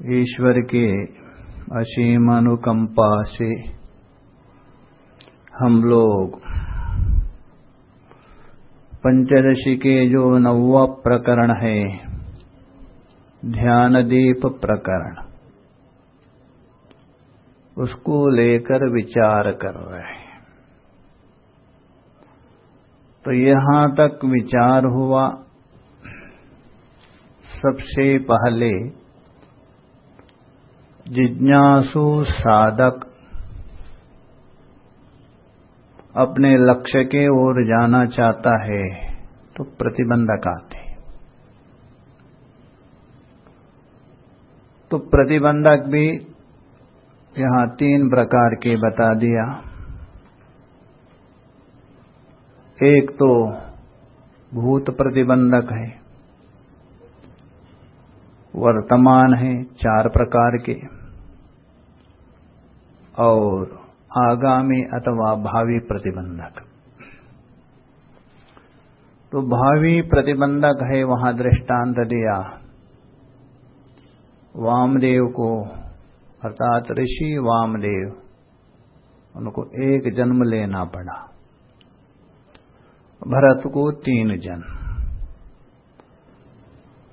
ईश्वर के असीम अनुकंपा से हम लोग पंचदशी के जो नववा प्रकरण है, ध्यानदीप प्रकरण, उसको लेकर विचार कर रहे हैं। तो यहाँ तक विचार हुआ, सबसे पहले जिज्ञासु साधक। अपने लक्ष्य के ओर जाना चाहता है तो प्रतिबंधक आते। तो प्रतिबंधक भी यहाँ तीन प्रकार के बता दिया। एक तो भूत प्रतिबंधक है, वर्तमान है चार प्रकार के। और आगामी अथवा भावी प्रतिबंधक। तो भावी प्रतिबंधक है वहाँ दृष्टांत दिया। वामदेव को, अर्थात ऋषि वामदेव, उनको एक जन्म लेना पड़ा। भरत को तीन जन्म।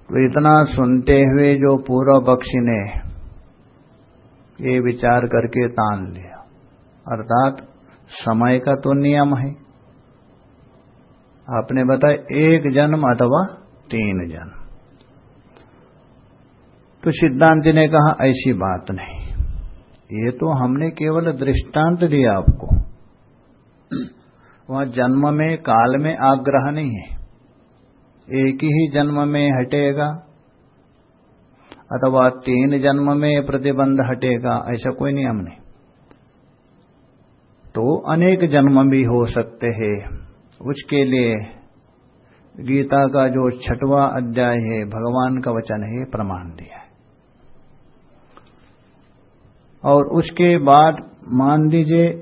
तो इतना सुनते हुए जो पूर्व पक्षी ने ये विचार करके तान लिया। अर्थात समय का तो नियम है। आपने बताया एक जन्म अथवा तीन जन्म। तो सिद्धांत जी ने कहा, ऐसी बात नहीं। ये तो हमने केवल दृष्टांत दिया आपको। वहाँ जन्म में, काल में आग्रह नहीं है। एक ही जन्म में हटेगा अथवा तीन जन्म में प्रतिबंध हटेगा, ऐसा कोई नियम नहीं। तो अनेक जन्म भी हो सकते हैं। उसके लिए गीता का जो छठवा अध्याय है, भगवान का वचन है, प्रमाण दिया है। और उसके बाद मान दीजिए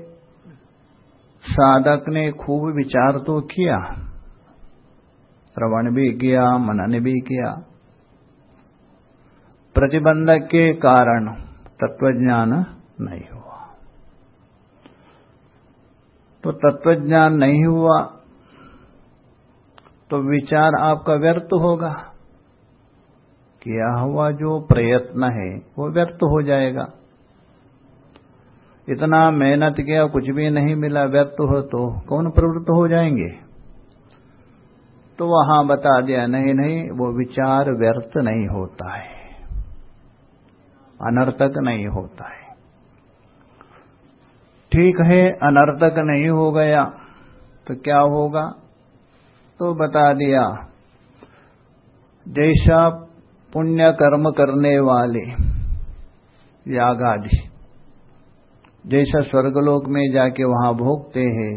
साधक ने खूब विचार तो किया, श्रवण भी किया, मनन भी किया प्रतिबंधक के कारण तत्वज्ञान नहीं हुआ। तो तत्वज्ञान नहीं हुआ तो विचार आपका व्यर्थ होगा। किया हुआ जो प्रयत्न है, वो व्यर्थ हो जाएगा। इतना मेहनत किया, कुछ भी नहीं मिला, व्यर्थ हो तो कौन प्रवृत्त हो जाएँगे? तो वहाँ बता दिया, नहीं नहीं, वो विचार व्यर्थ नहीं होता है। अनर्थक नहीं होता है। ठीक है, अनर्थक नहीं हो गया तो क्या होगा? तो बता दिया, जैसा पुण्य कर्म करने वाले यागादि, जैसा स्वर्गलोक में जाके वहाँ भोगते हैं,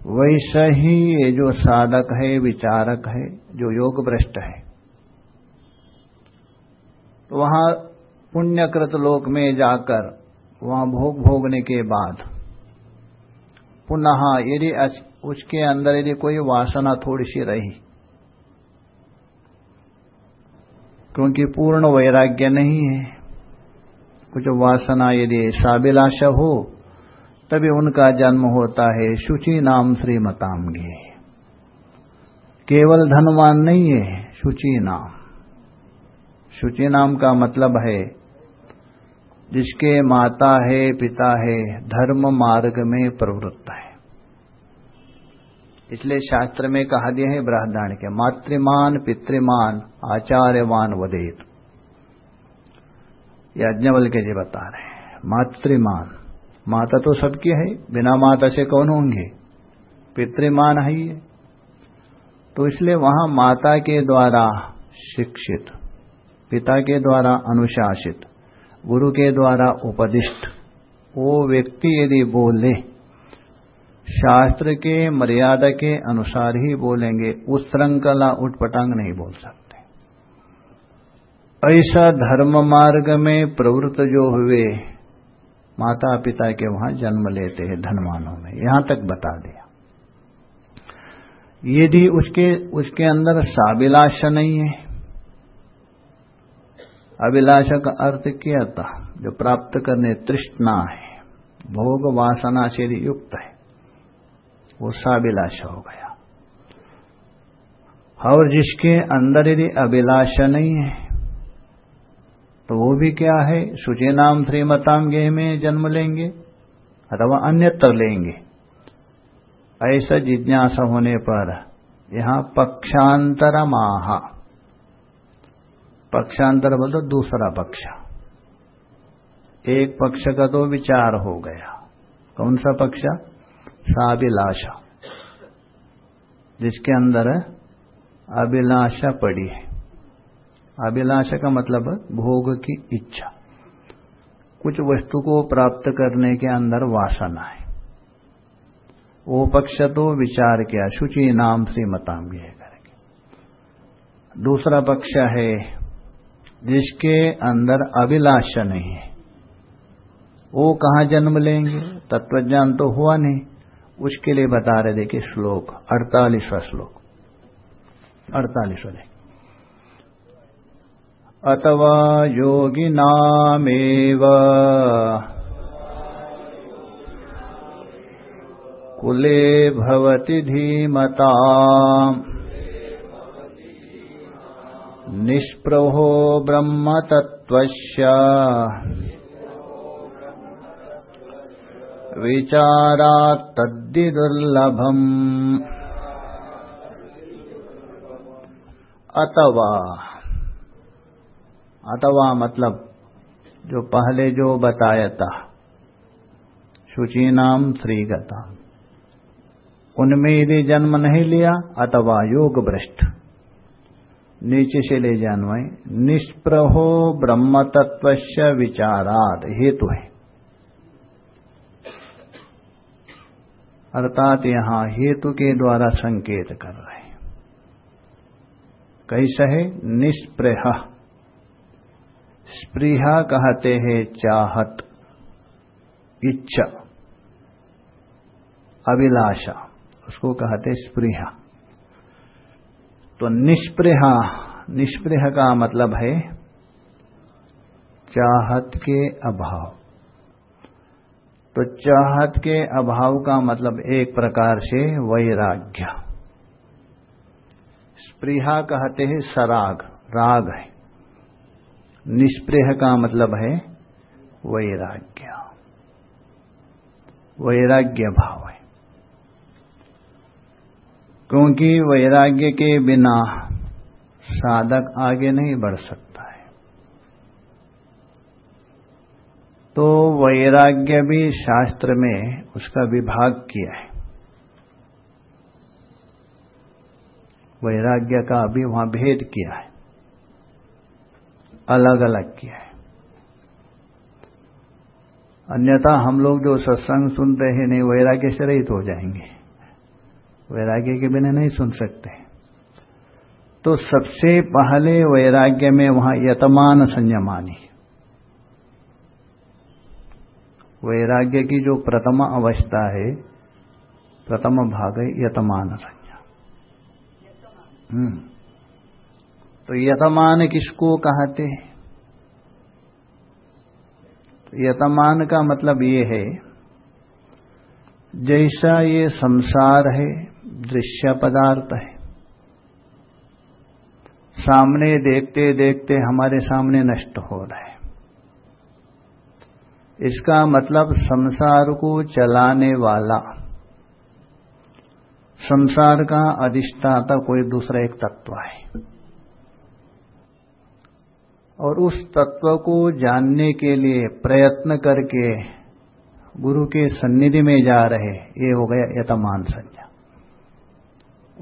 वैसा ही ये जो साधक है, विचारक है, जो योग भ्रष्ट है तो वहाँ पुण्यकृत लोक में जाकर वहाँ भोग भोगने के बाद पुनः यदि उसके अंदर यदि कोई वासना थोड़ी सी रही, क्योंकि पूर्ण वैराग्य नहीं है, कुछ वासना यदि साबिलाशा हो, तभी उनका जन्म होता है शुचि नाम श्रीमतांगे केवल धनवान नहीं है, शुचि नाम। शुचि नाम का मतलब है जिसके माता है, पिता है, धर्म मार्ग में प्रवृत्त है। इसलिए शास्त्र में कहा दिया है बृहदान के, मातृमान, पितृमान, आचार्यवान वदेत। यज्ञवल के जी बता रहे हैं, मातृमान। माता तो सबकी है, बिना माता से कौन होंगे? पितृमान है ये। तो इसलिए वहाँ माता के द्वारा शिक्षित, पिता के द्वारा अनुशासित गुरु के द्वारा उपदिष्ट। वो व्यक्ति यदि बोले, शास्त्र के मर्यादा के अनुसार ही बोलेंगे, उस श्रृंखला उठपटांग नहीं बोल सकते। ऐसा धर्म मार्ग में प्रवृत्त जो हुए माता पिता के वहाँ जन्म लेते हैं धनवानों में। यहाँ तक बता दिया। यदि उसके उसके अंदर साबिलाश नहीं है अभिलाष का अर्थ किया था जो प्राप्त करने तृष्णा है, भोग वासना से युक्त है, वो साभिलाषा हो गया। और जिसके अंदर यदि अभिलाषा नहीं है तो वो भी क्या है? शुचि नाम श्रीमताम गेह में जन्म लेंगे, अथवा अन्यत्र लेंगे। ऐसा जिज्ञासा होने पर यहाँ पक्षांतर माह पक्षांतर बोल दूसरा पक्ष। एक पक्ष का तो विचार हो गया। कौन सा पक्ष? साभिलाषा। जिसके अंदर अभिलाषा पड़ी है। अभिलाषा का मतलब भोग की इच्छा। कुछ वस्तु को प्राप्त करने के अंदर वासना है। वो पक्ष तो विचार किया, शुचि नाम श्रीमताम ये करेंगे दूसरा पक्ष है जिसके अंदर अभिलाषा नहीं है। वो कहाँ जन्म लेंगे? तत्वज्ञान तो हुआ नहीं। उसके लिए बता रहे देखिए श्लोक, अड़तालीसवा श्लोक। अड़तालीसवा अथवा योगिनामेव कुले भवति धीमता निष्प्रहो ब्रह्मतत्त्वस्य विचारात् तद्दिदुर्लभम् अथवा अथवा मतलब जो पहले जो बताया था शुचि नाम श्रीगता। उनमें यदि जन्म नहीं लिया, अथवा योग भ्रष्ट। नीचे से ले जानवाए। निष्प्रहो ब्रह्म तत्व विचाराद हेतु है। अर्थात यहाँ हेतु के द्वारा संकेत कर रहे हैं। कैसे है? निष्प्रह। स्पृहा कहते हैं चाहत, इच्छा, अभिलाषा। उसको कहते स्पृहा। तो निष्प्रहा, निष्प्रह का मतलब है चाहत के अभाव। तो चाहत के अभाव का मतलब एक प्रकार से वैराग्य। स्पृहा कहते हैं सराग, राग है। निष्प्रेह का मतलब है वैराग्य। वैराग्य भाव। क्योंकि वैराग्य के बिना साधक आगे नहीं बढ़ सकता है। तो वैराग्य भी शास्त्र में उसका विभाग किया है। वैराग्य का अभी वहाँ भेद किया है। अलग अलग किया है। अन्यथा हम लोग जो सत्संग सुनते हैं, नहीं, वैराग्य से रहित हो जाएँगे। वैराग्य के बिना नहीं सुन सकते। तो सबसे पहले वैराग्य में वहाँ यतमान संयमानी। वैराग्य की जो प्रथम अवस्था है, प्रथम भाग है यतमान संज्ञा हम्म। तो यतमान किसको कहते हैं? तो यतमान का मतलब ये है, जैसा ये संसार है दृश्य पदार्थ है। सामने देखते देखते हमारे सामने नष्ट हो रहा है। इसका मतलब संसार को चलाने वाला। संसार का अधिष्ठाता कोई दूसरा एक तत्व है। और उस तत्व को जानने के लिए प्रयत्न करके गुरु के सन्निधि में जा रहे, ये हो गया यतमान संज्ञा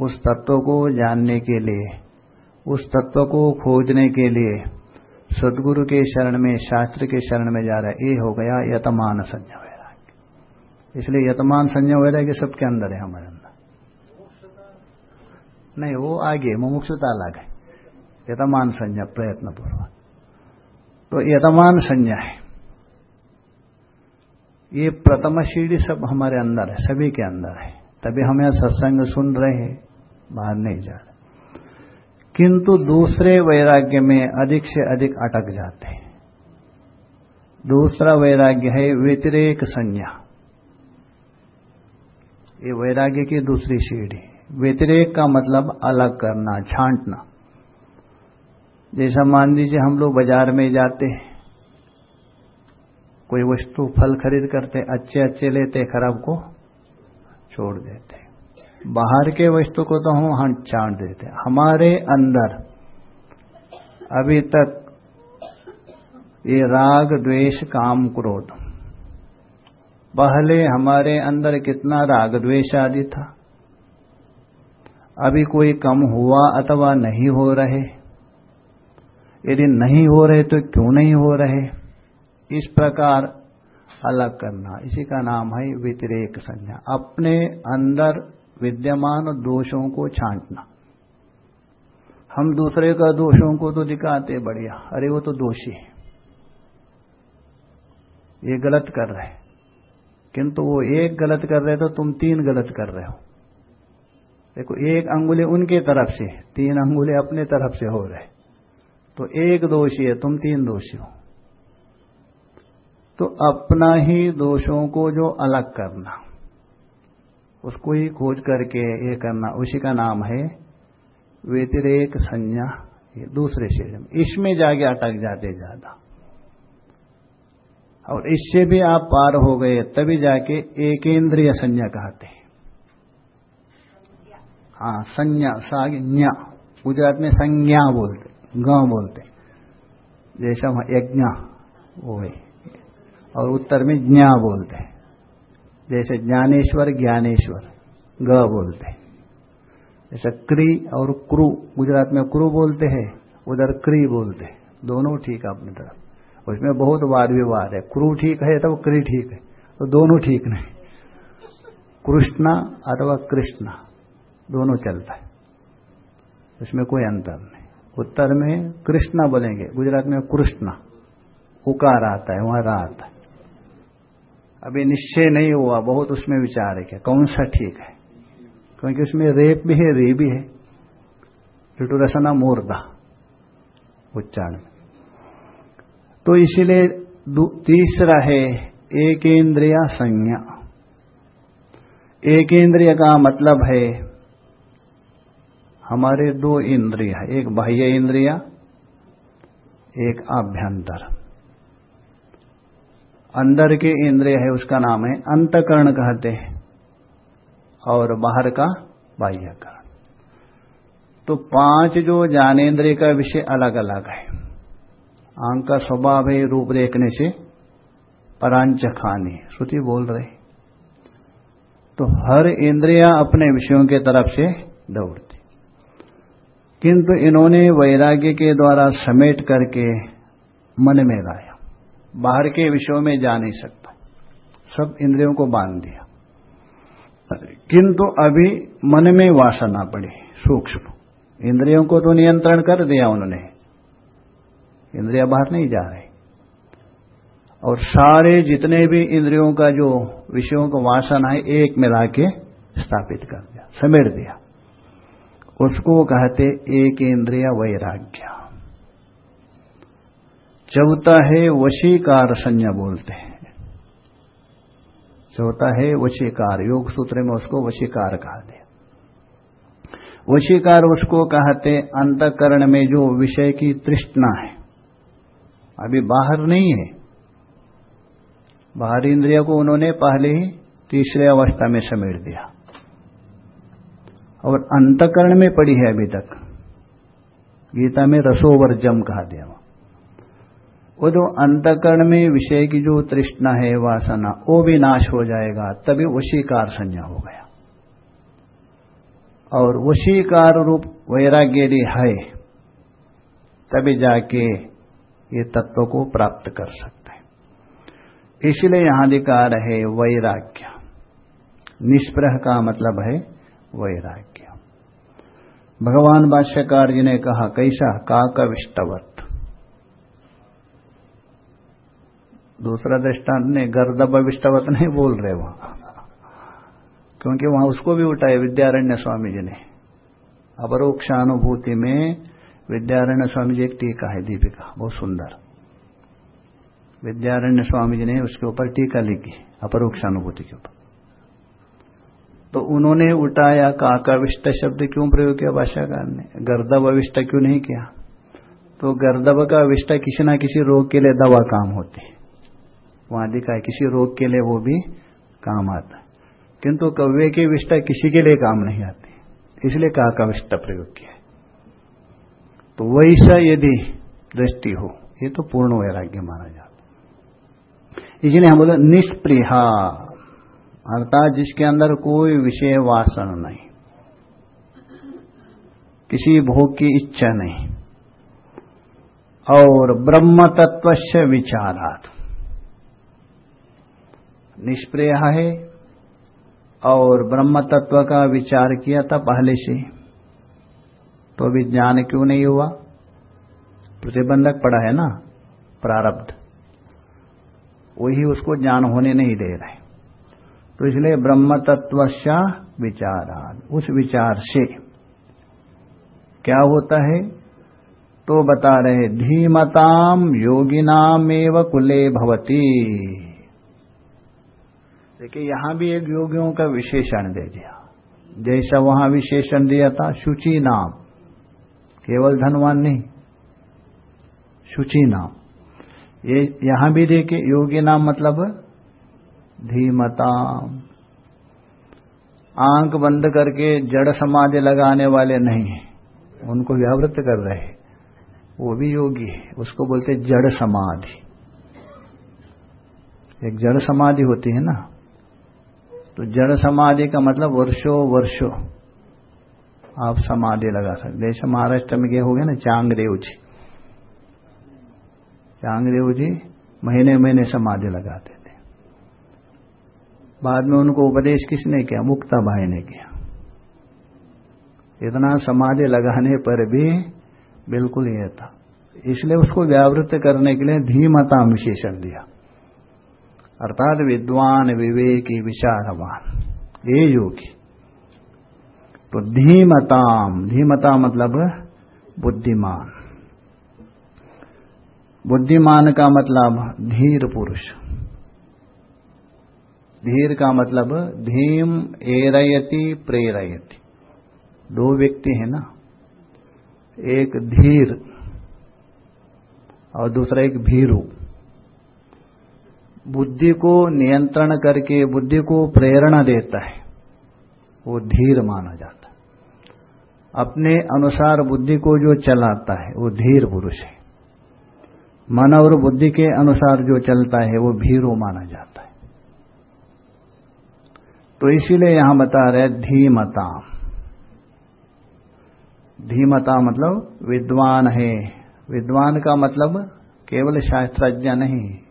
उस तत्व को जानने के लिए, उस तत्व को खोजने के लिए सदगुरु के शरण में, शास्त्र के शरण में जा रहा है। ये हो गया यतमान संज्ञा वैराग्य। इसलिए यतमान संज्ञा वैराग्य सबके अंदर है हमारे अंदर। नहीं, वो आगे, मुमुक्षुता अलग है। यतमान संज्ञा प्रयत्न पूर्वक तो यतमान संज्ञा है। ये प्रथम सीढ़ी सब हमारे अंदर है, सभी के अंदर है। तभी हम यहाँ सत्संग सुन रहे हैं। बाहर नहीं जा रहे। किंतु दूसरे वैराग्य में अधिक से अधिक अटक जाते हैं। दूसरा वैराग्य है व्यतिरेक संज्ञा। ये वैराग्य की दूसरी सीढ़ी। व्यतिरेक का मतलब अलग करना, छांटना। जैसा मान लीजिए हम लोग बाज़ार में जाते हैं। कोई वस्तु फल खरीद करते अच्छे अच्छे लेते, खराब को छोड़ देते। बाहर के वस्तु को तो हम हम छांट देते हमारे अंदर अभी तक ये राग, द्वेष, काम, क्रोध। पहले हमारे अंदर कितना राग, द्वेष आदि था। अभी कोई कम हुआ अथवा नहीं हो रहे। यदि नहीं हो रहे तो क्यों नहीं हो रहे? इस प्रकार अलग करना। इसी का नाम है व्यतिरेक संज्ञा। अपने अंदर विद्यमान दोषों को छांटना। हम दूसरे का दोषों को तो दिखाते बढ़िया। अरे वो तो दोषी है। ये गलत कर रहे किंतु वो एक गलत कर रहे तो तुम तीन गलत कर रहे हो। देखो, एक अंगुली उनके तरफ़ से तीन अंगुली अपने तरफ़ से हो रहे तो एक दोषी है, तुम तीन दोषी हो। तो अपना ही दोषों को जो अलग करना। उसको ही खोज करके ये करना, उसी का नाम है व्यतिरेक संज्ञा, ये दूसरे शरीर में। इसमें जाके अटक जाते ज़्यादा। और इससे भी आप पार हो गए, तभी जाके एक इंद्रिय संज्ञा कहते हैं। हाँ संज्ञा, साज्ञा। गुजरात में संज्ञा बोलते गाँव बोलते। जैसा वहाँ यज्ञ वो है। और उत्तर में ज्ञा बोलते हैं। जैसे ज्ञानेश्वर ज्ञानेश्वर, ग बोलते हैं। जैसे क्री और क्रू, गुजरात में क्रू बोलते हैं, उधर क्री बोलते दोनों ठीक है अपनी तरफ़। उसमें बहुत वाद विवाद है। क्रू ठीक है तो क्री ठीक है। तो दोनों ठीक नहीं। कृष्णा अथवा कृष्णा, दोनों चलता है। उसमें कोई अंतर नहीं। उत्तर में कृष्णा बोलेंगे, गुजरात में कृष्णा, उकार आता है, वहाँ रा आता है। अभी निश्चय नहीं हुआ, बहुत उसमें विचार है क्या? कौन सा ठीक है? क्योंकि उसमें रेप भी है रे भी है। रसना मूर्दा, उच्चारण। तो इसीलिए तीसरा है एक इंद्रिय संज्ञा। एक इंद्रिय का मतलब है, हमारे दो इंद्रिय एक बाह्य इंद्रिया, एक आभ्यंतर। अंदर के इंद्रिय है, उसका नाम है अंतकरण कहते हैं। और बाहर का बाह्यकरण। तो पाँच जो ज्ञानेन्द्रिय का विषय अलग अलग है। आँख का स्वभाव है, रूप देखने से परांच खाने श्रुति बोल रहे तो हर इंद्रिया अपने विषयों के तरफ़ से दौड़ती। किंतु इन्होंने वैराग्य के द्वारा समेट करके मन में लाया। बाहर के विषयों में जा नहीं सकता। सब इंद्रियों को बाँध दिया। किंतु अभी मन में वासना पड़ी, सूक्ष्म। इंद्रियों को तो नियंत्रण कर दिया उन्होंने। इंद्रिया बाहर नहीं जा रहे। और सारे जितने भी इंद्रियों का जो विषयों का वासना है, एक मिला के स्थापित कर दिया, समेट दिया। उसको कहते, एक इंद्रिया वैराग्य। चौथा है वशीकार संज्ञा बोलते हैं। चौथा है वशीकार, योग सूत्र में उसको वशीकार कहा दिया वशीकार उसको कहते अंतकरण में जो विषय की तृष्णा है। अभी बाहर नहीं है। बाहरी इंद्रिया को उन्होंने पहले ही तीसरे अवस्था में समेट दिया। और अंतकरण में पड़ी है अभी तक। गीता में रसोवर्जम कहा दिया। वो जो अंतकरण में विषय की जो तृष्णा है, वासना, वो भी नाश हो जाएगा, तभी वशीकार संज्ञा हो गया। और वशीकार रूप वैराग्य है, तभी जाके ये तत्व को प्राप्त कर सकते हैं। इसलिए यहाँ अधिकार है वैराग्य। निष्प्रह का मतलब है वैराग्य। भगवान भाष्यकार जी ने कहा, कैसा? काकविष्टवत। दूसरा दृष्टांत ने गर्दब विष्टवत नहीं बोल रहे वहाँ क्योंकि वहाँ उसको भी उठाए विद्यारण्य स्वामी जी ने। अपरोक्षानुभूति में विद्यारण्य स्वामी जी एक टीका है दीपिका, बहुत सुंदर। विद्यारण्य स्वामी जी ने उसके ऊपर टीका लिखी, अपरोक्षानुभूति के ऊपर। तो उन्होंने उठाया, काकाविष्ट शब्द क्यों प्रयोग किया भाषाकार ने? गर्दव अविष्ट क्यों नहीं किया? तो गर्दव का अविष्ट किसी ना किसी रोग के लिए दवा काम होती वहाँ दिखा है। किसी रोग के लिए वो भी काम आता किंतु कव्य की विष्टा किसी के लिए काम नहीं आती। इसलिए कहा का विष्टा प्रयोग किया तो वैसा यदि दृष्टि हो, ये तो पूर्ण वैराग्य माना जाता इसलिए हम बोले निष्प्रिया, अर्थात जिसके अंदर कोई विषय वासन नहीं, किसी भोग की इच्छा नहीं, और ब्रह्म तत्व से विचारात। निष्प्रिय है और ब्रह्म तत्व का विचार किया था पहले से। तो अभी ज्ञान क्यों नहीं हुआ? प्रतिबंधक पड़ा है ना, प्रारब्ध। वही उसको ज्ञान होने नहीं दे रहे। तो इसलिए ब्रह्म तत्व विचारा उस विचार से। क्या होता है? तो बता रहे धीमताम योगिनाम एव कुले भवती। देखिए, यहाँ भी एक योगियों का विशेषण दे दिया। जैसा वहाँ विशेषण दिया था, शुचि नाम। केवल धनवान नहीं, शुचि नाम। ये यहाँ भी देखिए, योगी नाम मतलब धीमता आँख बंद करके जड़ समाधि लगाने वाले नहीं है। उनको व्यावृत कर रहे वो भी योगी है। उसको बोलते जड़ समाधि। एक जड़ समाधि होती है ना तो जड़ समाधि का मतलब वर्षो वर्षो आप समाधि लगा सकते जैसे महाराष्ट्र में गए हो गया ना चांगदेव जी चांगदेव जी महीने महीने समाधि लगाते थे। बाद में उनको उपदेश किसने किया? मुक्ता भाई ने किया। इतना समाधि लगाने पर भी बिल्कुल यह था। इसलिए उसको व्यावृत करने के लिए धीमता विशेषण दिया। अर्थात विद्वान विवेकी विचारवान ये योगी तो धीमताम, धीमता मतलब बुद्धिमान। बुद्धिमान का मतलब धीर पुरुष। धीर का मतलब धीम एरयति, प्रेरयति। दो व्यक्ति है ना। एक धीर और दूसरा एक भीरू। बुद्धि को नियंत्रण करके, बुद्धि को प्रेरणा देता है, वो धीर माना जाता है। अपने अनुसार बुद्धि को जो चलाता है, वो धीर पुरुष है। मन और बुद्धि के अनुसार जो चलता है, वो भीरो माना जाता है। तो इसीलिए यहाँ बता रहे धीमता धीमता मतलब विद्वान है। विद्वान का मतलब केवल शास्त्रज्ञ नहीं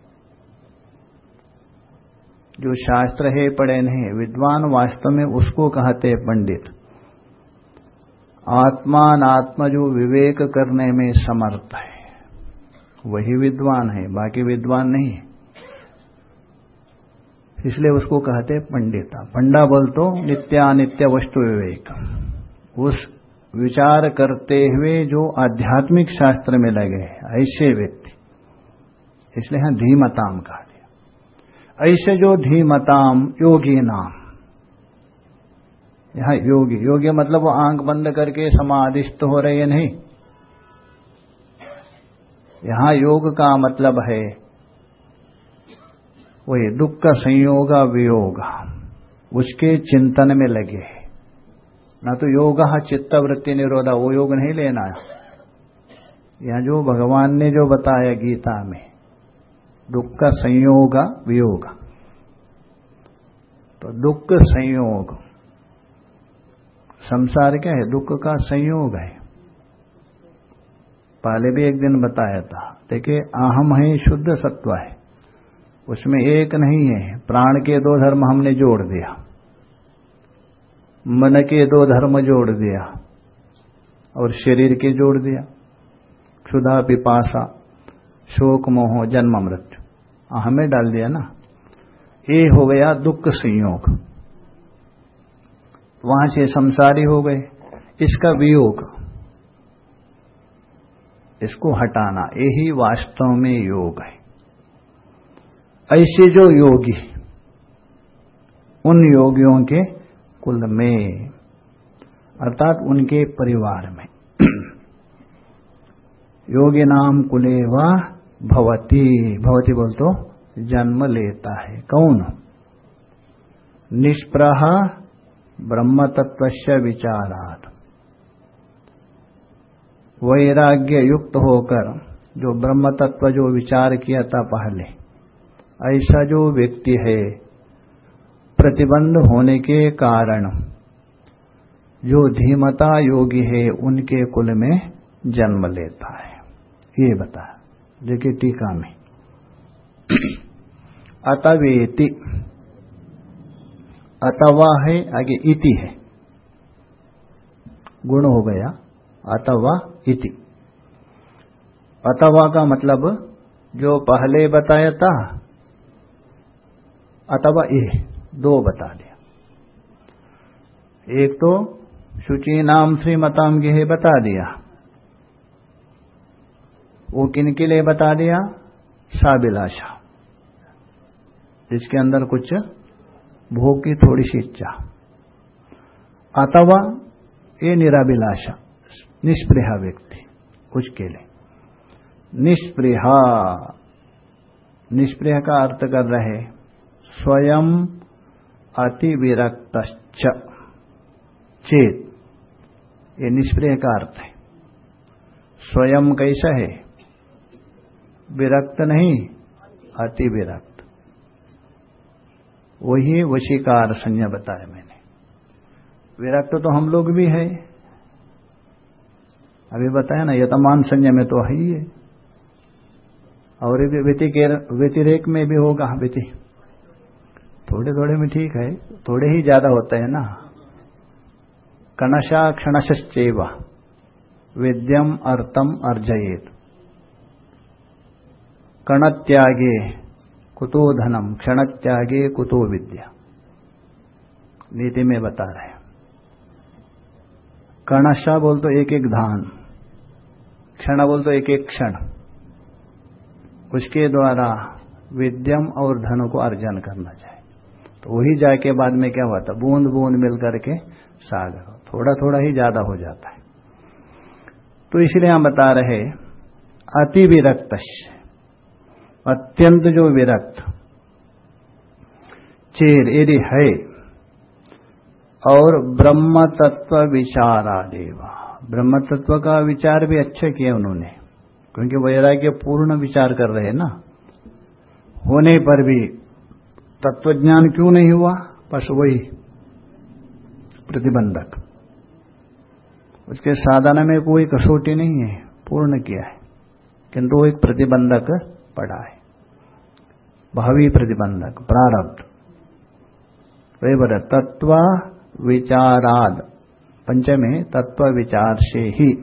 जो शास्त्र है पढ़े नहीं विद्वान वास्तव में उसको कहते पंडित। आत्मान आत्मा जो विवेक करने में समर्थ है, वही विद्वान है, बाकी विद्वान नहीं है। इसलिए उसको कहते पंडिता। पंडा बोल तो नित्यानित्य वस्तु विवेक। उस विचार करते हुए जो आध्यात्मिक शास्त्र में लगे ऐसे व्यक्ति। इसलिए यहाँ धीमताम कहा ऐसे जो धीमताम, योगी नाम। यहाँ योगी। योगी मतलब वो आँख बंद करके समाधिस्थ हो रहे हैं, नहीं? यहाँ योग का मतलब है वही दुख का संयोग वियोग, उसके चिंतन में लगे। ना तो योग चित्तवृत्ति निरोधा, वो योग नहीं लेना यहाँ जो भगवान ने जो बताया गीता में दुख का संयोग, वियोग। तो दुख संयोग। संसार क्या है? दुख का संयोग है। पहले भी एक दिन बताया था। देखिए, अहम है, शुद्ध सत्व है। उसमें एक नहीं है। प्राण के दो धर्म हमने जोड़ दिया। मन के दो धर्म जोड़ दिया। और शरीर के जोड़ दिया। क्षुधा, पिपासा, शोक, मोह, जन्म, मृत्यु। हमें डाल दिया ना। ये हो गया दुख संयोग। वहाँ से संसारी हो गए, इसका वियोग। इसको हटाना, यही वास्तव में योग है। ऐसे जो योगी, उन योगियों के कुल में, अर्थात उनके परिवार में। योगी नाम कुले व भवती भवती बोल तो जन्म लेता है। कौन? निष्प्रह ब्रह्म तत्व विचारात। वैराग्य युक्त होकर जो ब्रह्म तत्व जो विचार किया था पहले, ऐसा जो व्यक्ति है, प्रतिबंध होने के कारण जो धीमता योगी है, उनके कुल में जन्म लेता है। ये बता देखिए टीका में। अतवेति। अतवा है, आगे इति है। गुण हो गया। अतवा इति। अतवा का मतलब जो पहले बताया था अथवा ए दो बता दिया। एक तो शुचि नाम श्रीमताम गेह बता दिया। वो किन के लिए बता दिया? साबिलाशा जिसके अंदर कुछ भोग की थोड़ी सी इच्छा। अथवा ये निराभिलाषा, निष्प्रिया व्यक्ति, उसके लिए। निष्प्रिया, निष्प्रिय का अर्थ कर रहे स्वयं अति विरक्त चेत। ये निष्प्रिय का अर्थ है। स्वयं कैसा है? विरक्त नहीं, अति विरक्त। वही वशीकार संज्ञा बताया मैंने। विरक्त तो हम लोग भी है। अभी बताया ना, यतमान संज्ञा में तो है ही है। और व्यतिरेक में भी होगा, व्यति। थोड़े थोड़े में ठीक है, थोड़े ही ज़्यादा होते हैं ना। कणशा क्षणश्चेव विद्यम अर्थम अर्जयेत। कण त्यागे कुतो धनम क्षण त्यागे कुतो विद्या नीति में बता रहे कणशा बोल तो एक एक धान क्षण बोल तो एक एक क्षण उसके द्वारा विद्यम और धन को अर्जन करना चाहिए तो वही जाके बाद में क्या हुआ था बूंद बूंद मिल करके सागर थोड़ा थोड़ा ही ज़्यादा हो जाता है तो इसलिए हम बता रहे अति विरक्त अत्यंत जो विरक्त। चेर यदि है, और ब्रह्म तत्व विचारादेवा ब्रह्म तत्व का विचार भी अच्छा किया उन्होंने, क्योंकि वैराग्य पूर्ण विचार कर रहे हैं ना। होने पर भी तत्वज्ञान क्यों नहीं हुआ? बस वही प्रतिबंधक। उसके साधन में कोई कसौटी नहीं है, पूर्ण किया है, किंतु एक प्रतिबंधक पड़ा है। भावी प्रतिबंधक, प्रारब्ध। तत्व विचाराद पंचमे तत्व विचार से ही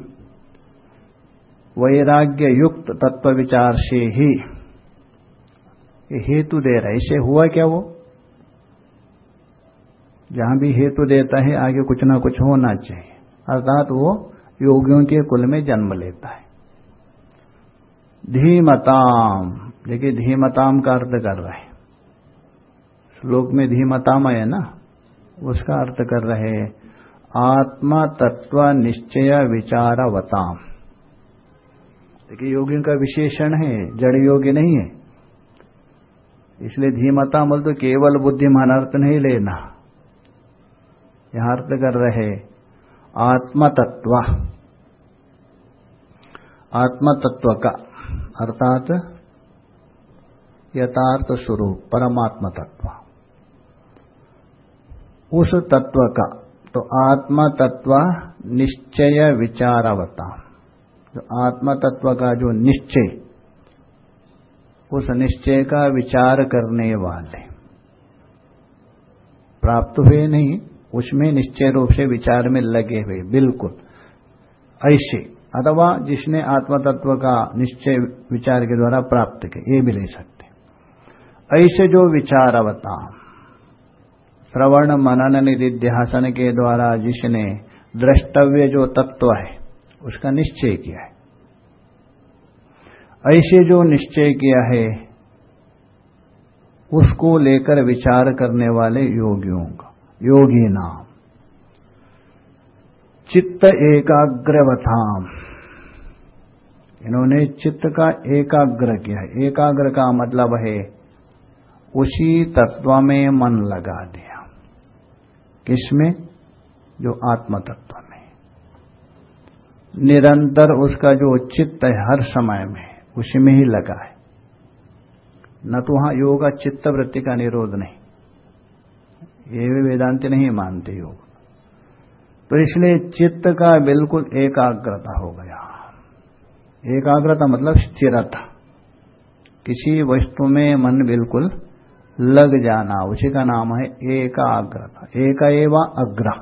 वैराग्य युक्त तत्व विचार से ही हेतु दे रहा इससे हुआ क्या वो? जहाँ भी हेतु देता है, आगे कुछ ना कुछ होना चाहिए। अर्थात वो योगियों के कुल में जन्म लेता है। धीमताम। देखिए धीमताम का अर्थ कर रहे श्लोक में धीमताम है ना? उसका अर्थ कर रहे आत्मा तत्व निश्चय विचारवताम। देखिए योगियों का विशेषण है, जड़ योगी नहीं है। इसलिए धीमता बोल तो केवल बुद्धिमान अर्थ नहीं लेना। यह अर्थ कर रहे आत्मतत्व आत्मतत्व का, अर्थात यथार्थ स्वरूप परमात्मा तत्व उस तत्व का तो आत्मा तत्व निश्चय विचारावता। जो आत्मा तत्व का जो निश्चय, उस निश्चय का विचार करने वाले। प्राप्त हुए नहीं, उसमें निश्चय रूप से विचार में लगे हुए, बिल्कुल। ऐसे, अथवा जिसने आत्मतत्व का निश्चय विचार के द्वारा प्राप्त किया, ये भी ले सकते ऐसे जो विचार अवता श्रवण मनन निधिध्यासन के द्वारा जिसने द्रष्टव्य जो तत्व है, उसका निश्चय किया है। ऐसे जो निश्चय किया है, उसको लेकर विचार करने वाले योगियों का, योगी नाम। चित्त एकाग्रवथाम। इन्होंने चित्त का एकाग्र किया है। एकाग्र का मतलब है उसी तत्व में मन लगा दिया। किसमें? जो आत्म तत्व में। निरंतर उसका जो चित्त है हर समय में, उसी में ही लगा है। न तो वहाँ योगा चित्त वृत्ति का निरोध नहीं। ये भी वेदांति नहीं मानते योग। तो इसलिए चित्त का बिल्कुल एकाग्रता हो गया। एकाग्रता मतलब स्थिरता। किसी वस्तु में मन बिल्कुल लग जाना, उसी का नाम है एकाग्रता। एक एवं अग्र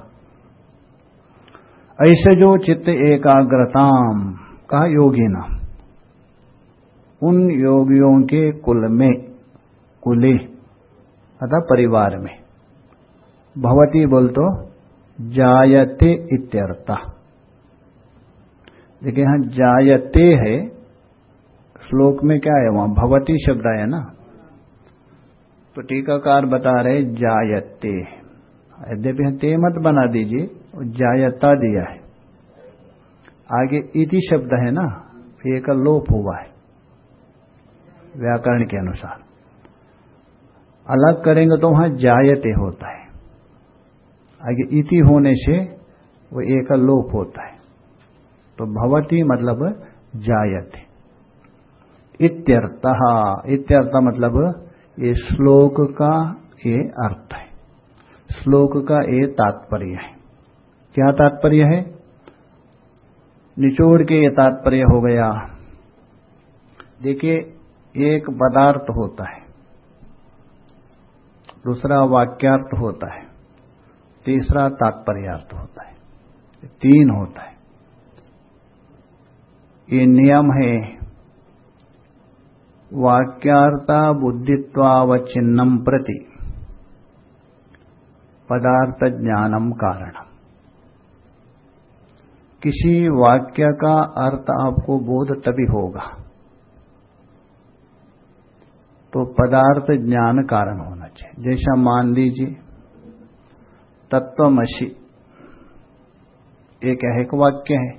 ऐसे जो चित्त एकाग्रताम का योगी नाम उन योगियों के कुल में, कुले, अतः परिवार में, भवती बोल तो जायते इत्यर्थ। देखिए, यहाँ जायते है, श्लोक में क्या है, वहाँ भवती शब्द है ना तो टीकाकार बता रहे जायते। यद्यपि ते मत बना दीजिए जायता दिया है। आगे इति शब्द है ना एक लोप हुआ है, व्याकरण के अनुसार। अलग करेंगे तो वहाँ जायते होता है। आगे इति होने से वो एक लोप होता है। तो भवती मतलब जायते। इत्यर्थ इत्यर्थ मतलब ये श्लोक का ये अर्थ है। श्लोक का ये तात्पर्य है। क्या तात्पर्य है? निचोड़ के ये तात्पर्य हो गया। देखिए, एक पदार्थ होता है, दूसरा वाक्यार्थ होता है, तीसरा तात्पर्यार्थ होता है तीन होता है। ये नियम है वाक्यार्ता बुद्धित्वावचिन्नम प्रति। पदार्थ ज्ञानम कारणम। किसी वाक्य का अर्थ आपको बोध तभी होगा। तो पदार्थ ज्ञान कारण होना चाहिए। जैसा मान लीजिए, तत्वमसी एक एक वाक्य है।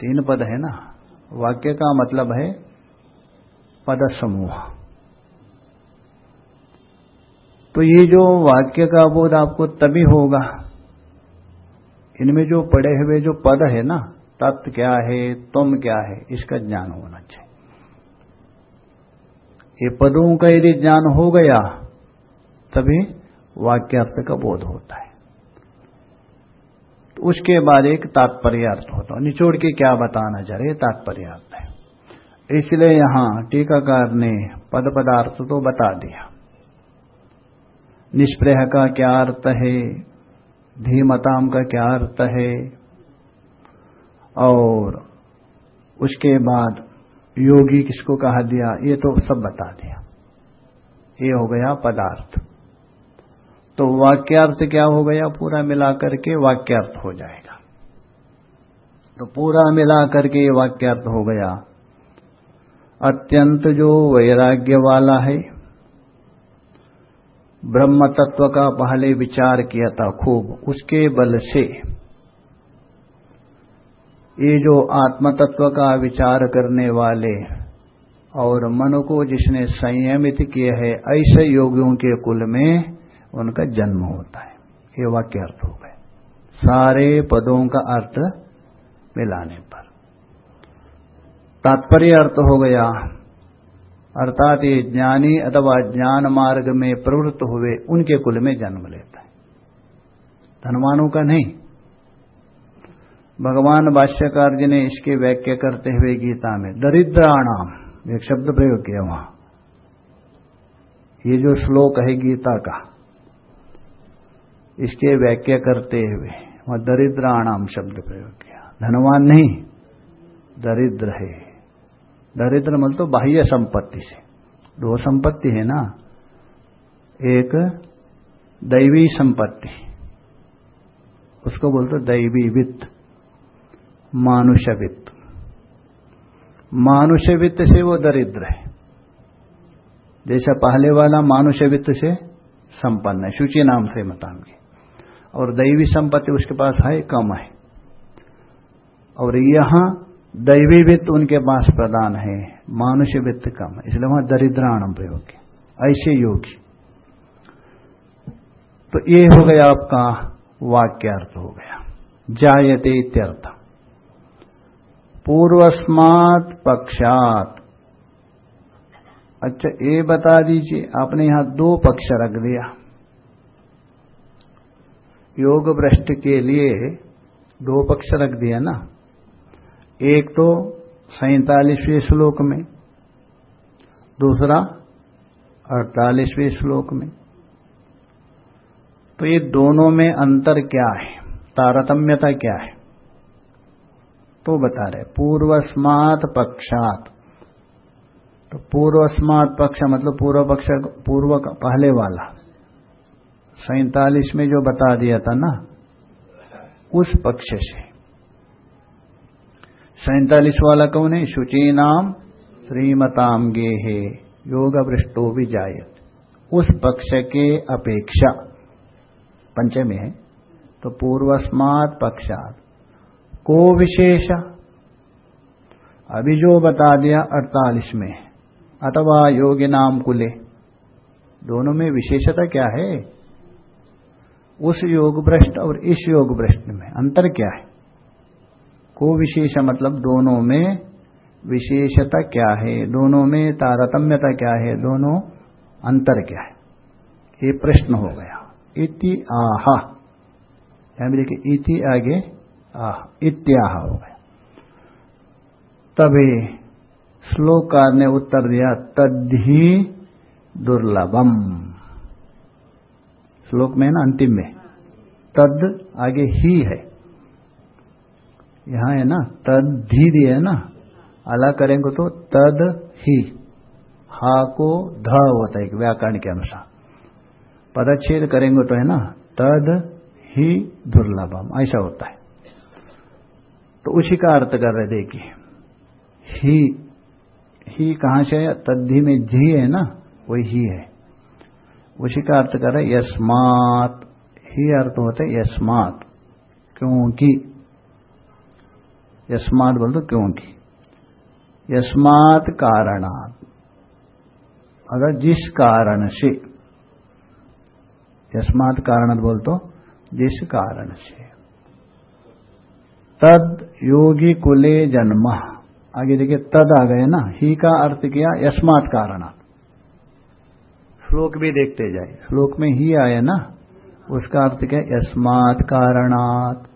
तीन पद है ना? वाक्य का मतलब है पद समूह तो ये जो वाक्य का बोध आपको तभी होगा, इनमें जो पड़े हुए जो पद है ना तत्व क्या है, तुम क्या है, इसका ज्ञान होना चाहिए। ये पदों का यदि ज्ञान हो गया, तभी वाक्यार्थ का बोध होता है। तो उसके बाद एक तात्पर्य अर्थ होता है। निचोड़ के क्या बताना चाह रहे तात्पर्य अर्थ। इसलिए यहाँ टीकाकार ने पद पदार्थ तो बता दिया। निष्प्रह का क्या अर्थ है? धीमताम का क्या अर्थ है? और उसके बाद योगी किसको कहा दिया? ये तो सब बता दिया। ये हो गया पदार्थ। तो वाक्यार्थ क्या हो गया? पूरा मिलाकर के वाक्यार्थ हो जाएगा। तो पूरा मिलाकर के वाक्यार्थ हो गया। अत्यंत जो वैराग्य वाला है ब्रह्म तत्व का पहले विचार किया था खूब, उसके बल से। ये जो आत्म तत्व का विचार करने वाले और मन को जिसने संयमित किया है, ऐसे योगियों के कुल में उनका जन्म होता है। ये वाक्य अर्थ हो गए सारे पदों का अर्थ मिलाने पर। तात्पर्य अर्थ हो गया। अर्थात ये ज्ञानी अथवा ज्ञान मार्ग में प्रवृत्त हुए, उनके कुल में जन्म लेता है। धनवानों का नहीं। भगवान भाष्यकार जी ने इसके व्याख्या करते हुए गीता में, दरिद्राणाम, एक शब्द प्रयोग किया वहाँ। ये जो श्लोक है गीता का, इसके व्याख्या करते हुए, वहाँ दरिद्राणाम शब्द प्रयोग किया। धनवान नहीं, दरिद्र है। दरिद्र मतलब तो बाह्य संपत्ति से। दो संपत्ति है ना? एक दैवी संपत्ति। उसको बोलते दैवी वित्त मानुष्य वित्त मानुष्य वित्त से वो दरिद्र है। जैसा पहले वाला मानुष्य वित्त से संपन्न है, शुचि नाम से मतांगी। और दैवी संपत्ति उसके पास है, कम है। और यहाँ दैवी वित्त उनके पास प्रदान है मानुष्य वित्त कम, इसलिए वहाँ दरिद्राणम प्रयोग ऐसे योगी। तो ये हो गया आपका वाक्यार्थ हो गया। जायते इत्यर्थ। पूर्वस्मात पक्षात। अच्छा ये बता दीजिए, आपने यहाँ दो पक्ष रख दिया। योग भ्रष्ट के लिए दो पक्ष रख दिया ना? एक तो सैतालीसवें श्लोक में, दूसरा अड़तालीसवें श्लोक में। तो ये दोनों में अंतर क्या है? तारतम्यता क्या है? तो बता रहे, पूर्वस्मात पक्षात। तो पूर्वस्मात पक्ष मतलब पूर्व पक्ष, पूर्व पहले वाला। सैतालीस में जो बता दिया था ना, उस पक्ष से। सैतालीस वाला कौन है शुचि नाम श्रीमताम गे है योग भ्रष्टो भी जायत उस पक्ष के अपेक्षा, पंचमी है तो पूर्वस्मात पक्षात, को विशेष? अभी जो बता दिया अड़तालीस में, अथवा योगी नाम कुले, दोनों में विशेषता क्या है? उस योग भ्रष्ट और इस योग भ्रष्ट में अंतर क्या है? को विशेष मतलब दोनों में विशेषता क्या है? दोनों में तारतम्यता क्या है? दोनों अंतर क्या है? ये प्रश्न हो गया। इति आह। देखिए, इति आगे आह, इत्याह हो गया। तभी श्लोकार ने उत्तर दिया, तद्धि दुर्लभम। श्लोक में है ना, अंतिम में। तद आगे ही है। यहाँ है ना तद्धि दिया है ना? अलग करेंगे तो तद ही। हा को ध होता है व्याकरण के अनुसार। पदच्छेद करेंगे तो है ना, तद ही दुर्लभम, ऐसा होता है। तो उसी का अर्थ कर रहे, देखिए। ही ही कहाँ से है तद्धि में जी है ना, वही ही है। उसी का अर्थ कर रहे, यस्मात। ही अर्थ होता यस्मात, क्योंकि यस्मात बोल दो क्योंकि यस्मात कारणात। अगर जिस कारण से, यस्मात कारण बोल तो जिस कारण से। तद योगी कुले जन्म। आगे देखिए, तद आ गए ना? ही का अर्थ किया, यस्मात कारण श्लोक भी देखते जाए श्लोक में ही आया ना? उसका अर्थ क्या? यस्मात कारणात।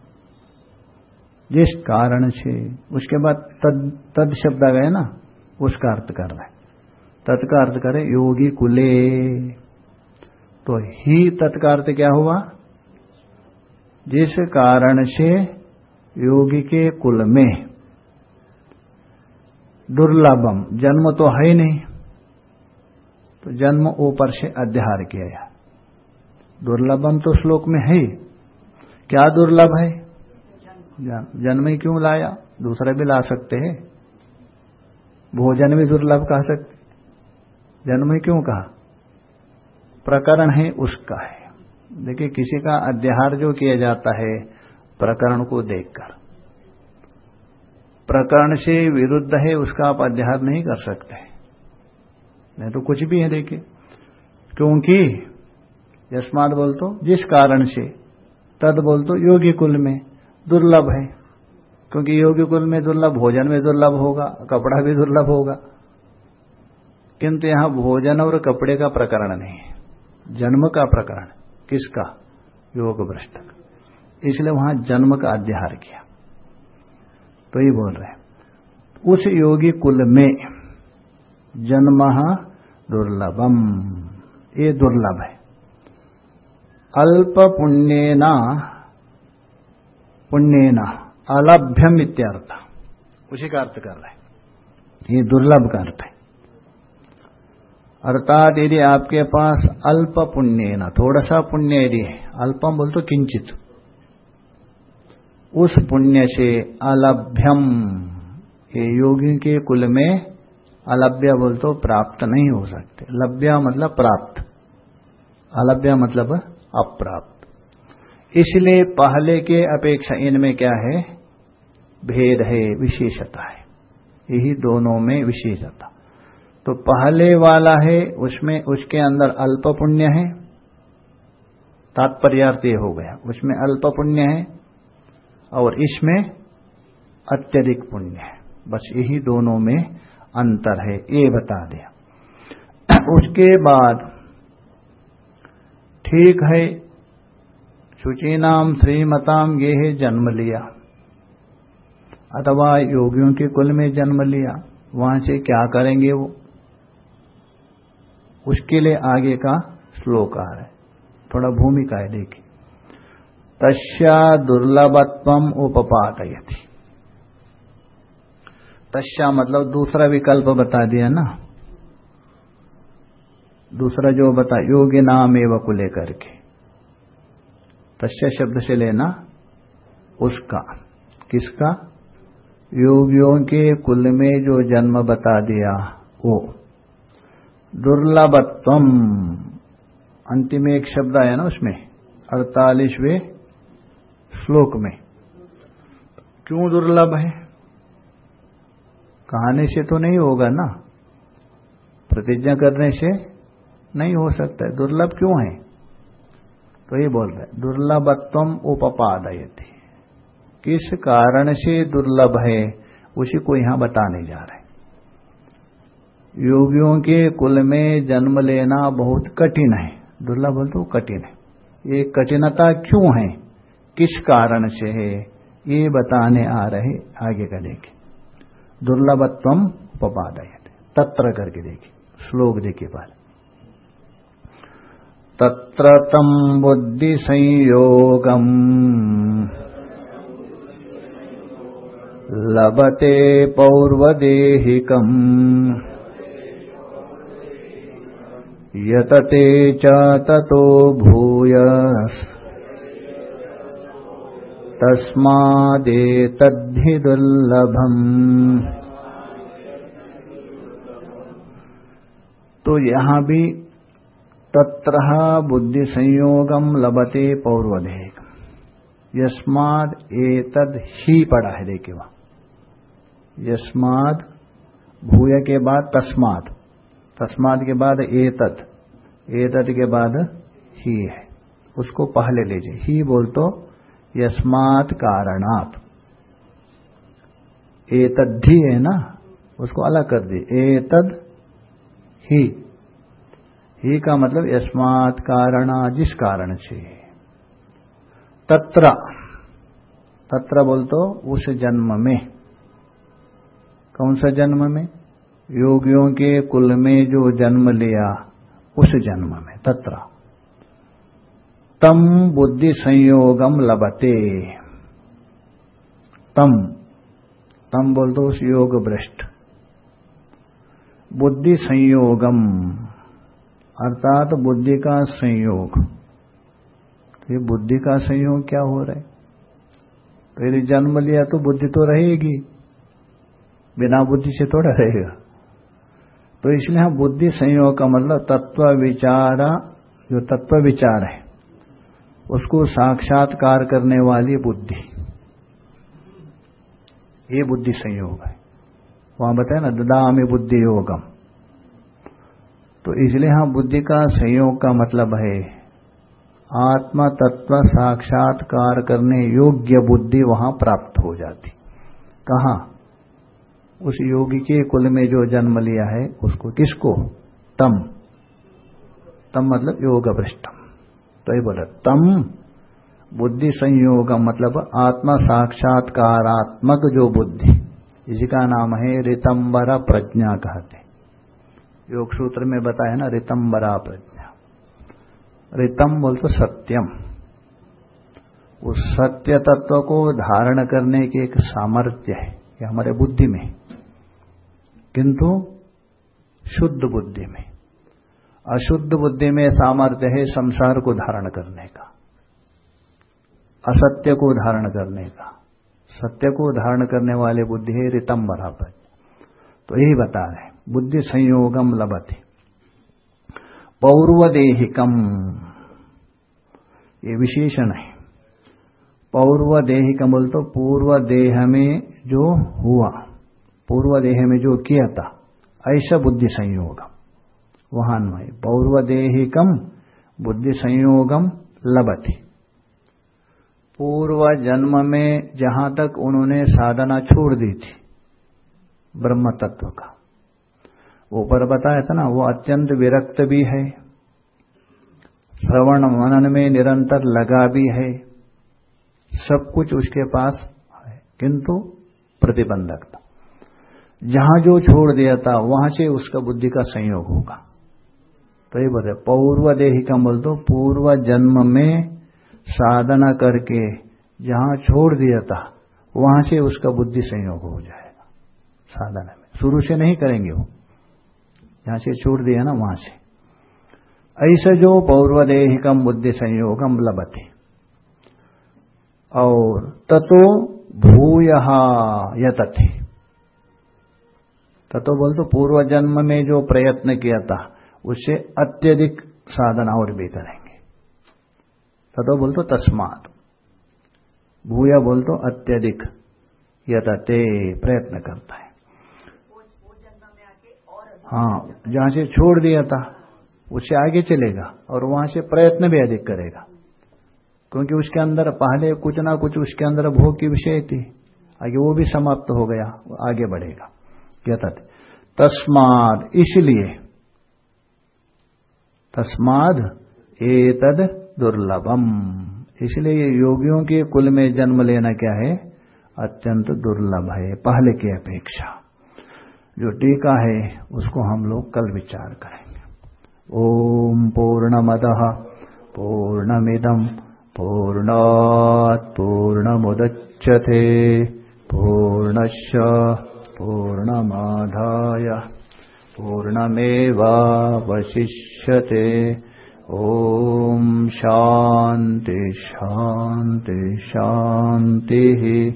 जिस कारण से, उसके बाद तद तद शब्द आ गए ना, उसका अर्थ कर रहे तद का अर्थ करे योगी कुले। तो ही तत्कार्थ क्या हुआ? जिस कारण से योगी के कुल में दुर्लभम, जन्म तो है ही नहीं तो जन्म ऊपर से अध्यार किया गया। दुर्लभम तो श्लोक में है। क्या दुर्लभ है? जन्म ही क्यों लाया? दूसरा भी ला सकते हैं। भोजन भी दुर्लभ कह सकते। जन्म ही क्यों कहा? प्रकरण है उसका है। देखिए, किसी का अध्याहार जो किया जाता है, प्रकरण को देखकर। प्रकरण से विरुद्ध है, उसका आप अध्याहार नहीं कर सकते। नहीं तो कुछ भी है, देखिए। क्योंकि यस्मात बोल तो जिस कारण से, तद बोल तो योगी कुल में। दुर्लभ है। क्योंकि योगी कुल में दुर्लभ, भोजन में दुर्लभ होगा, कपड़ा भी दुर्लभ होगा। किंतु यहाँ भोजन और कपड़े का प्रकरण नहीं है। जन्म का प्रकरण, किसका? योग भ्रष्ट इसलिए वहाँ जन्म का अध्याहार किया। तो ये बोल रहे उस योगी कुल में जन्म दुर्लभम। ये दुर्लभ है। अल्प पुण्यना पुण्यना अलभ्यम इत्यर्थ। उसी का अर्थ कर रहे हैं। ये दुर्लभ का अर्थ है। अर्थात यदि आपके पास अल्प पुण्य ना थोड़ा सा पुण्य यदि है अल्पम बोल तो किंचित उस पुण्य से अलभ्यम ये योगी के कुल में अलभ्य बोल तो प्राप्त नहीं हो सकते। लभ्य मतलब प्राप्त। अलभ्य मतलब अप्राप्त। इसलिए पहले के अपेक्षा इनमें क्या है? भेद है, विशेषता है। यही दोनों में विशेषता। तो पहले वाला है, उसमें उसके अंदर अल्प पुण्य है, तात्पर्यार्थ हो गया। उसमें अल्प पुण्य है और इसमें अत्यधिक पुण्य है। बस यही दोनों में अंतर है, ये बता दिया। उसके बाद ठीक है शुचीनाम श्रीमताम ये जन्म लिया। अथवा योगियों के कुल में जन्म लिया। वहाँ से क्या करेंगे वो? उसके लिए आगे का श्लोक आ रहा है। थोड़ा भूमिका है, देखिए। तस्या दुर्लभत्व उपपातयति तस्या मतलब दूसरा विकल्प बता दिया ना। दूसरा जो बता योगी नाम एवं को लेकर के। तस्या शब्द से लेना उसका। किसका? योगियों के कुल में जो जन्म बता दिया, वो। दुर्लभत्व अंतिम एक शब्द आया ना उसमें, अड़तालीसवें श्लोक में। क्यों दुर्लभ है? कहानी से तो नहीं होगा ना। प्रतिज्ञा करने से नहीं हो सकता है। दुर्लभ क्यों है? तो ये बोल रहे दुर्लभत्वम दुर्लभत्व थे किस कारण से दुर्लभ है, उसी को यहाँ बताने जा रहे योगियों के कुल में जन्म लेना बहुत कठिन है, दुर्लभ बोल तो कठिन है। ये कठिनता क्यों है, किस कारण से है, ये बताने आ रहे आगे का देखे। दुर्लभत्व उपपादय तत्र करके देखिए श्लोक देखिए पहले। तत्र तम बुद्धि संयोगम लभते पौर्वदेहिकम् यतते च ततो भूयस् तस्मादेतद्धि दुर्लभम् तो यहां भी तत्र बुद्धि संयोगम लभते पौर्वधेक यस्माद एतद ही पड़ा है, देखिए वहाँ। यस्माद भूय के बाद तस्माद। तस्माद के बाद एतद। एतद के बाद ही है। उसको पहले लीजिए। ही बोल तो यस्मात कारणात। एतद्धि है ना? उसको अलग कर दिए एतद ही। ही का मतलब यस्मात कारणा, जिस कारण से। तत्र तत्र बोल तो उस जन्म में। कौन सा जन्म में? योगियों के कुल में जो जन्म लिया, उस जन्म में, तत्र। तम बुद्धि संयोगम लबते तम तम बोल दो उस योग भ्रष्ट। बुद्धि संयोगम। अर्थात बुद्धि का संयोग। तो ये बुद्धि का संयोग क्या हो रहा है? पहले जन्म लिया तो बुद्धि तो रहेगी। बिना बुद्धि से थोड़ा रहेगा। तो इसलिए हम बुद्धि संयोग का मतलब तत्व विचार, जो तत्व विचार है, उसको साक्षात्कार करने वाली बुद्धि। ये बुद्धि संयोग है। वहाँ बताया ना, ददामी बुद्धि योगम। तो इसलिए हाँ बुद्धि का संयोग का मतलब है, आत्मा तत्व साक्षात्कार करने योग्य बुद्धि वहाँ प्राप्त हो जाती। कहा? उस योगी के कुल में जो जन्म लिया है, उसको किसको? तम। तम मतलब योग भ्रष्टम तो ये बोला, तम बुद्धि संयोग मतलब आत्मा साक्षात्कारात्मक जो बुद्धि, इसी का नाम है रितंबरा प्रज्ञा कहते योग सूत्र में बताया ना रितंबरा प्रज्ञा रितम बोल तो सत्यम। उस सत्य तत्व को धारण करने की एक सामर्थ्य है, ये हमारे बुद्धि में। किंतु शुद्ध बुद्धि में। अशुद्ध बुद्धि में सामर्थ्य है संसार को धारण करने का। असत्य को धारण करने का। सत्य को धारण करने वाले बुद्धि है रितम प्रज्ञा तो यही बता रहे बुद्धि संयोगम लभते। पौर्वदेहिकम। ये विशेषण है। पौर्व देहिकम बोल तो पूर्व देह में जो हुआ पूर्व देह में जो किया था, ऐसा बुद्धि संयोगम। वहाँ अन्वय पौर्वदेहिकम बुद्धि संयोगम लबती पूर्व जन्म में जहाँ तक उन्होंने साधना छोड़ दी थी ब्रह्म तत्व का ऊपर बताया था ना, वो अत्यंत विरक्त भी है। श्रवण मनन में निरंतर लगा भी है। सब कुछ उसके पास है, किंतु प्रतिबंधक था। जहाँ जो छोड़ दिया था, वहाँ से उसका बुद्धि का संयोग होगा। तो ये बोले, पौर्व देही का बोल दो, पूर्व जन्म में साधना करके जहाँ छोड़ दिया था, वहाँ से उसका बुद्धि संयोग हो जाएगा। साधना में। शुरू से नहीं करेंगे वो। जहाँ से छोड़ दिया ना, वहाँ से। ऐसा जो पौर्वदेहिकम बुद्धि संयोगम लभते। और ततो भूय यथे ततो बोल तो पूर्व जन्म में जो प्रयत्न किया था, उससे अत्यधिक साधना और भी करेंगे। ततो बोल तो तस्मात। भूया बोल तो अत्यधिक यथते प्रयत्न करता है। हाँ जहाँ से छोड़ दिया था, उससे आगे चलेगा और वहाँ से प्रयत्न भी अधिक करेगा। क्योंकि उसके अंदर पहले कुछ ना कुछ उसके अंदर भोग की विषय थी, आगे वो भी समाप्त हो गया, आगे बढ़ेगा। यथत तस्माद, इसलिए तस्माद एतद दुर्लभम। इसलिए योगियों के कुल में जन्म लेना क्या है? अत्यंत दुर्लभ है, पहले की अपेक्षा। जो टीका है, उसको हम लोग कल विचार करेंगे। ओम पूर्णमद पूर्णमिदम पूर्णात् पूर्णमुदच्यते पूर्णश पूर्णमाधाय, पूर्णमेवावशिष्यते। ॐ शान्ति शान्ति, शान्तिः।